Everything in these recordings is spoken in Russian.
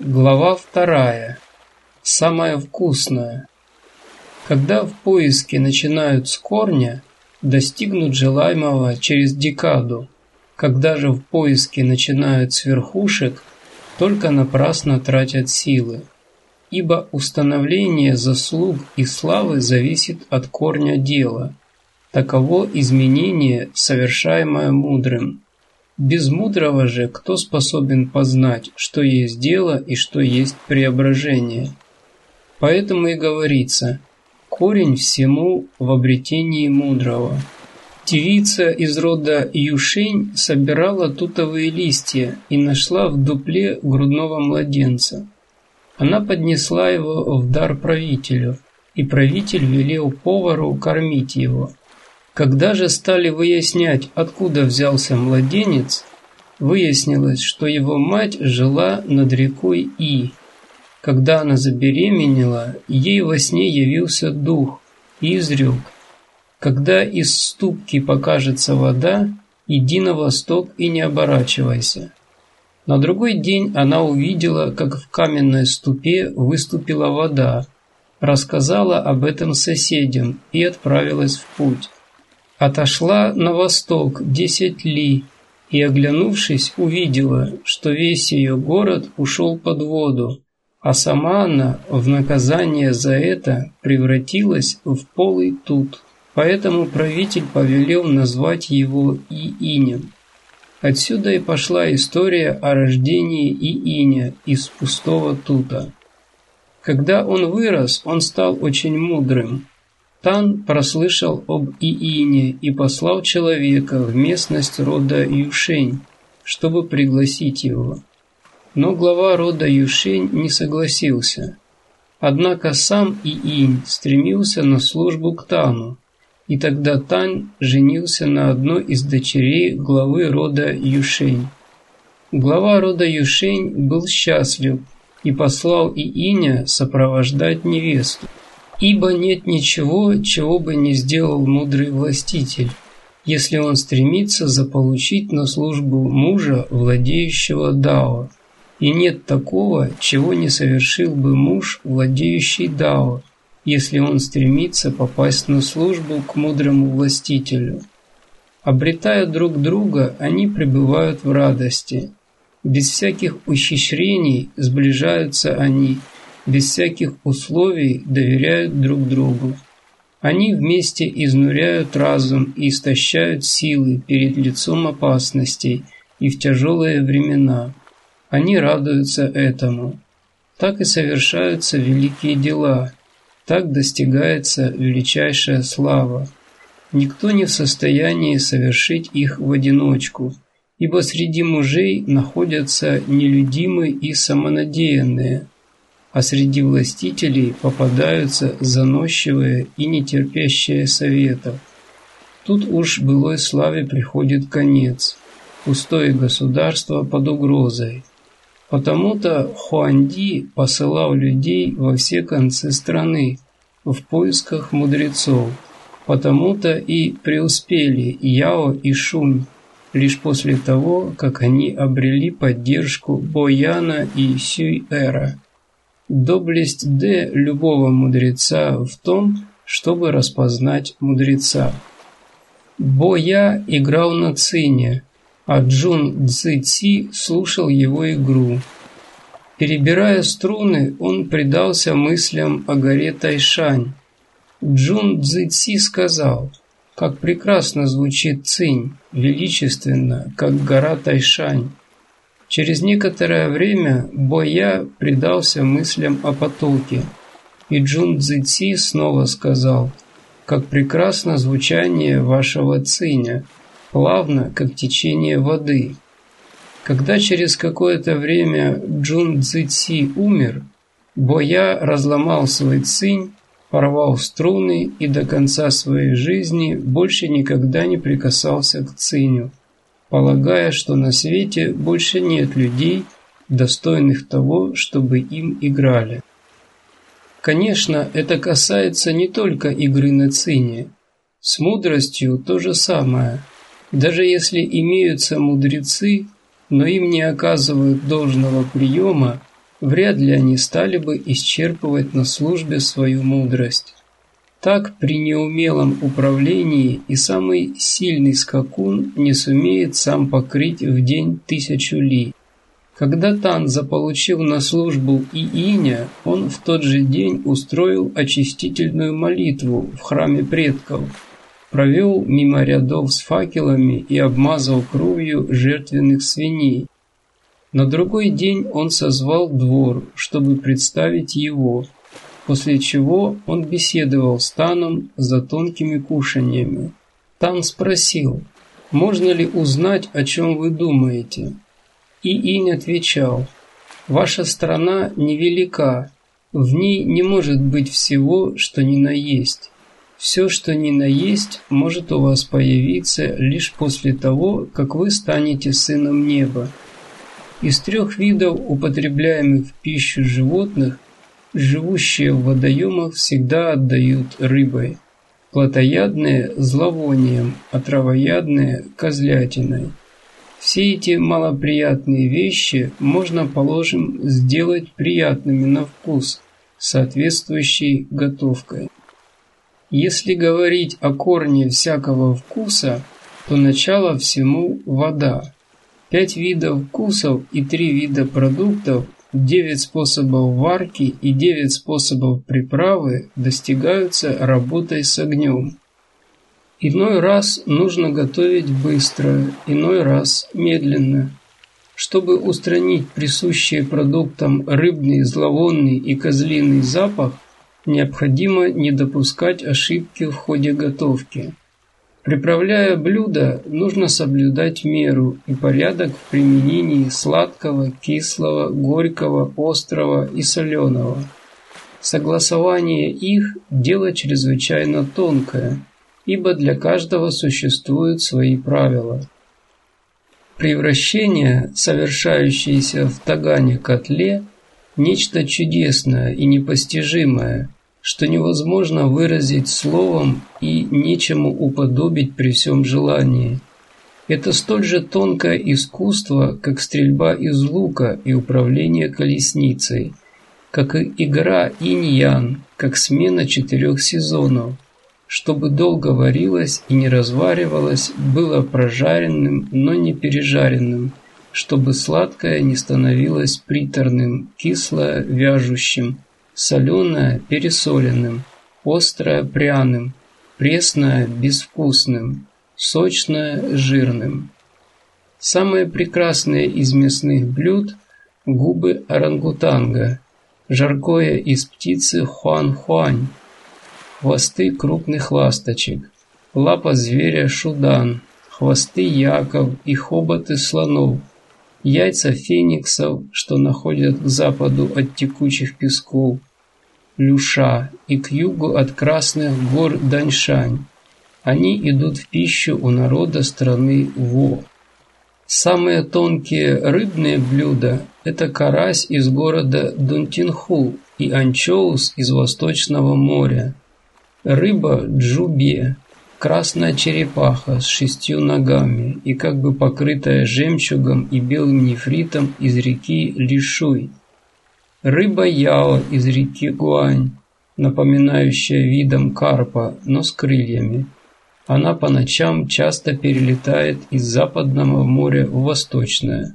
Глава вторая. Самое вкусное. Когда в поиске начинают с корня, достигнут желаемого через декаду. Когда же в поиске начинают с верхушек, только напрасно тратят силы. Ибо установление заслуг и славы зависит от корня дела. Таково изменение, совершаемое мудрым. Без мудрого же кто способен познать, что есть дело и что есть преображение? Поэтому и говорится, корень всему в обретении мудрого. Девица из рода Юшень собирала тутовые листья и нашла в дупле грудного младенца. Она поднесла его в дар правителю, и правитель велел повару кормить его. Когда же стали выяснять, откуда взялся младенец, выяснилось, что его мать жила над рекой И. Когда она забеременела, ей во сне явился дух и изрек, «Когда из ступки покажется вода, иди на восток и не оборачивайся». На другой день она увидела, как в каменной ступе выступила вода, рассказала об этом соседям и отправилась в путь. Отошла на восток десять ли и, оглянувшись, увидела, что весь ее город ушел под воду, а сама она в наказание за это превратилась в полый тут. Поэтому правитель повелел назвать его Иинем. Отсюда и пошла история о рождении Ииня из пустого тута. Когда он вырос, он стал очень мудрым, Тан прослышал об Иине и послал человека в местность рода Юшень, чтобы пригласить его. Но глава рода Юшень не согласился. Однако сам Иинь стремился на службу к Тану, и тогда Тан женился на одной из дочерей главы рода Юшень. Глава рода Юшень был счастлив и послал Ииня сопровождать невесту. Ибо нет ничего, чего бы не сделал мудрый властитель, если он стремится заполучить на службу мужа, владеющего Дао. И нет такого, чего не совершил бы муж, владеющий Дао, если он стремится попасть на службу к мудрому властителю. Обретая друг друга, они пребывают в радости. Без всяких ухищрений сближаются они – без всяких условий доверяют друг другу. Они вместе изнуряют разум и истощают силы перед лицом опасностей и в тяжелые времена. Они радуются этому. Так и совершаются великие дела, так достигается величайшая слава. Никто не в состоянии совершить их в одиночку, ибо среди мужей находятся нелюдимые и самонадеянные – а среди властителей попадаются заносчивые и нетерпящие советов. Тут уж былой славе приходит конец, пустое государство под угрозой. Потому-то Хуанди посылал людей во все концы страны в поисках мудрецов. Потому-то и преуспели Яо и Шунь лишь после того, как они обрели поддержку Бояна и Сюй-Эра. Доблесть Д любого мудреца в том, чтобы распознать мудреца. Боя играл на цине, а Джун Цзи Ци слушал его игру. Перебирая струны, он предался мыслям о горе Тайшань. Джун Цзи Ци сказал, как прекрасно звучит цинь, величественно, как гора Тайшань. Через некоторое время Боя предался мыслям о потоке, и Джун Цзи снова сказал, «Как прекрасно звучание вашего циня, плавно, как течение воды». Когда через какое-то время Джун Цзи умер, Боя разломал свой цинь, порвал струны и до конца своей жизни больше никогда не прикасался к циню полагая, что на свете больше нет людей, достойных того, чтобы им играли. Конечно, это касается не только игры на цине. С мудростью то же самое. Даже если имеются мудрецы, но им не оказывают должного приема, вряд ли они стали бы исчерпывать на службе свою мудрость. Так при неумелом управлении и самый сильный скакун не сумеет сам покрыть в день тысячу ли. Когда Тан заполучил на службу Ииня, он в тот же день устроил очистительную молитву в храме предков, провел мимо рядов с факелами и обмазал кровью жертвенных свиней. На другой день он созвал двор, чтобы представить его – после чего он беседовал с Таном за тонкими кушаньями. Тан спросил, можно ли узнать, о чем вы думаете? И Инь отвечал, ваша страна невелика, в ней не может быть всего, что ни на есть. Все, что ни на есть, может у вас появиться лишь после того, как вы станете сыном неба. Из трех видов употребляемых в пищу животных – живущие в водоемах всегда отдают рыбой, плотоядные – зловонием, а травоядные – козлятиной. Все эти малоприятные вещи можно, положим, сделать приятными на вкус, соответствующей готовкой. Если говорить о корне всякого вкуса, то начало всему – вода. Пять видов вкусов и три вида продуктов Девять способов варки и девять способов приправы достигаются работой с огнем. Иной раз нужно готовить быстро, иной раз медленно. Чтобы устранить присущие продуктам рыбный, зловонный и козлиный запах, необходимо не допускать ошибки в ходе готовки. Приправляя блюдо, нужно соблюдать меру и порядок в применении сладкого, кислого, горького, острого и соленого. Согласование их – дело чрезвычайно тонкое, ибо для каждого существуют свои правила. Превращение, совершающееся в тагане котле, нечто чудесное и непостижимое – что невозможно выразить словом и нечему уподобить при всем желании. Это столь же тонкое искусство, как стрельба из лука и управление колесницей, как и игра инь-ян, как смена четырех сезонов. Чтобы долго варилось и не разваривалось, было прожаренным, но не пережаренным, чтобы сладкое не становилось приторным, кислое – вяжущим – соленое – пересоленным, острое – пряным, пресное – безвкусным, сочное – жирным. Самые прекрасные из мясных блюд – губы орангутанга, жаркое из птицы хуан-хуань, хвосты крупных ласточек, лапа зверя шудан, хвосты яков и хоботы слонов, яйца фениксов, что находят к западу от текучих песков, Люша и к югу от Красных гор Даньшань. Они идут в пищу у народа страны Во. Самые тонкие рыбные блюда – это карась из города Дунтинху и анчоус из Восточного моря. Рыба джубе – красная черепаха с шестью ногами и как бы покрытая жемчугом и белым нефритом из реки Лишуй – Рыба яо из реки Гуань, напоминающая видом карпа, но с крыльями. Она по ночам часто перелетает из Западного моря в Восточное.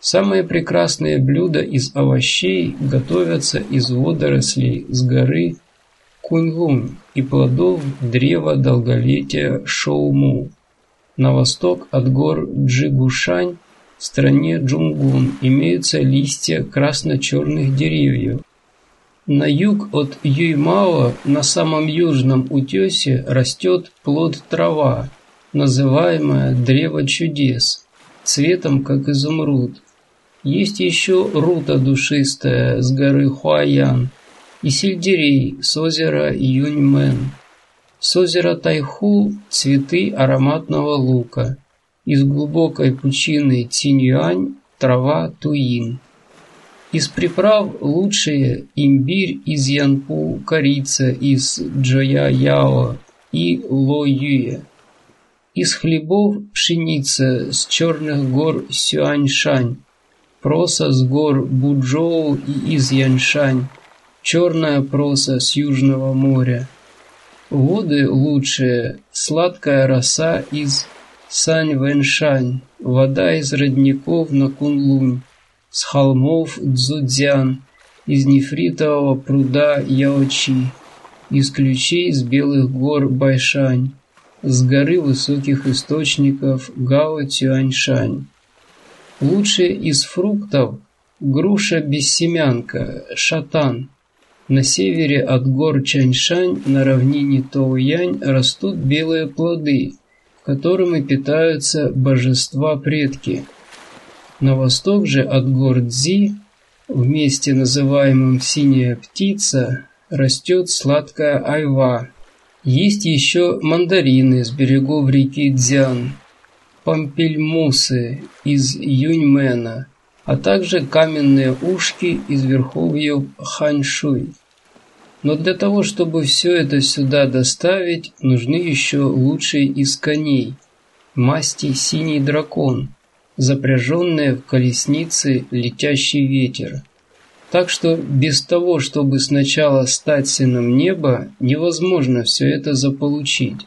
Самые прекрасные блюда из овощей готовятся из водорослей с горы Куньлунь и плодов древа долголетия Шоуму. На восток от гор Джигушань в стране Джунгун имеются листья красно-черных деревьев. На юг от Юймао на самом южном утесе растет плод трава, называемая древо чудес, цветом как изумруд. Есть еще рута душистая с горы Хуаян и сельдерей с озера Юньмен. С озера Тайху цветы ароматного лука – из глубокой пучины Циньюань трава туин. Из приправ лучшие имбирь из Янпу, корица из Джоя-Яо и Ло-Юе. Из хлебов пшеница с черных гор Сюаньшань. проса с гор Буджоу и из Яншань, черная проса с Южного моря. Воды лучшие, сладкая роса из Сань-Вэншань, вода из родников на Кунлунь, с холмов Цзудзян, из нефритового пруда Яочи, из ключей с белых гор Байшань, с горы высоких источников Гао Тюаньшань. Лучшие из фруктов груша-бессемянка, шатан. На севере от гор Чаньшань на равнине Тоуянь растут белые плоды, которыми питаются божества-предки. На восток же от гор Цзи, в месте называемом «синяя птица», растет сладкая айва. Есть еще мандарины с берегов реки Дзян, пампельмусы из Юньмена, а также каменные ушки из верховьев Ханьшуй. Но для того, чтобы все это сюда доставить, нужны еще лучшие из коней, масти синий дракон, запряженные в колеснице летящий ветер. Так что без того, чтобы сначала стать сыном неба, невозможно все это заполучить.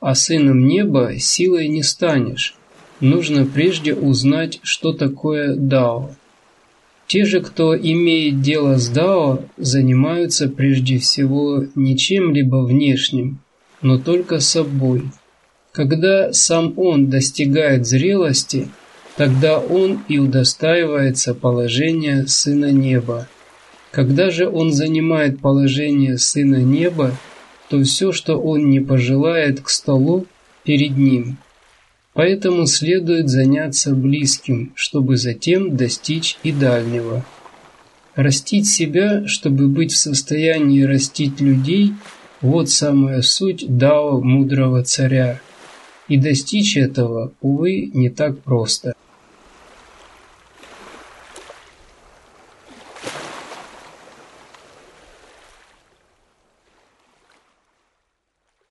А сыном неба силой не станешь. Нужно прежде узнать, что такое Дао. Те же, кто имеет дело с Дао, занимаются прежде всего не чем-либо внешним, но только собой. Когда сам он достигает зрелости – Тогда он и удостаивается положения Сына Неба. Когда же он занимает положение Сына Неба, то все, что он не пожелает к столу, перед ним. Поэтому следует заняться близким, чтобы затем достичь и дальнего. Растить себя, чтобы быть в состоянии растить людей – вот самая суть дао мудрого царя. И достичь этого, увы, не так просто.